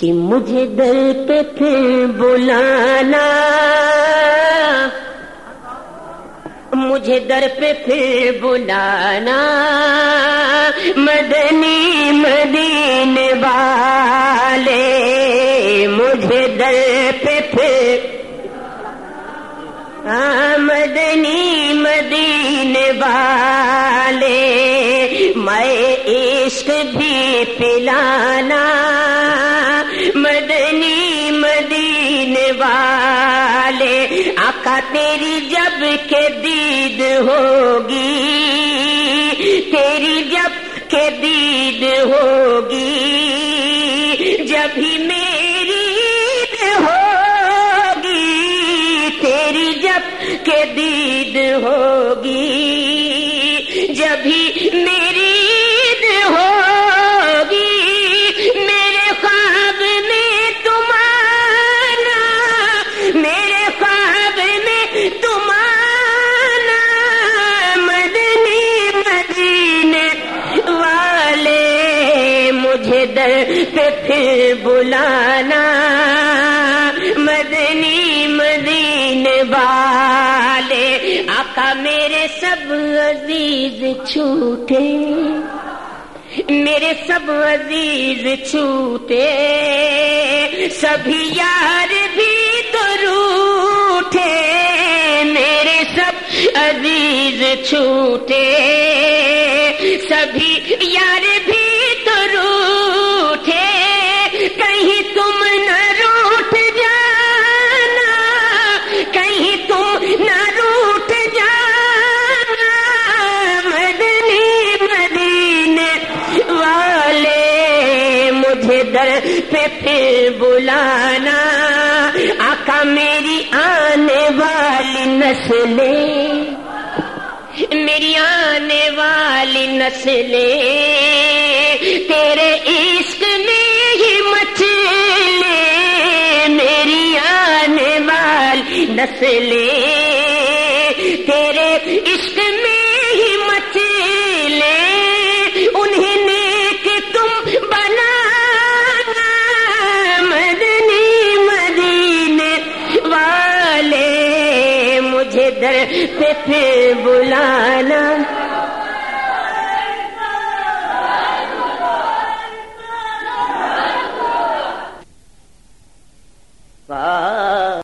کہ مجھے دل پہ پھر بلانا مجھے در پہ پھر بلانا مدنی مدین والے، مجھے در پہ پھر۔ ہاں، مدنی مدین والے، میں عشق بھی پلانا۔ مدنی مدین والے، آقا تیری جب کے دید ہوگی، تیری جب کے دید ہوگی، جب ہی میری ہوگی، تیری جب کے دید ہوگی، جب ہی میری در پہ پھر بلانا مدنی مدین والے آقا میرے سب عزیز چھوٹے، میرے سب عزیز چھوٹے، سبھی یار بھی تو روٹے میرے سب عزیز چھوٹے، سبھی یار بھی در پہ پھر بلانا، آقا میری آنے والی نسلیں۔ میری آنے والی نسلیں۔ تیرے عشق میں ہی مچھلے میری آنے والی نسلیں۔ تیرے عشق در پہ پھر بلانا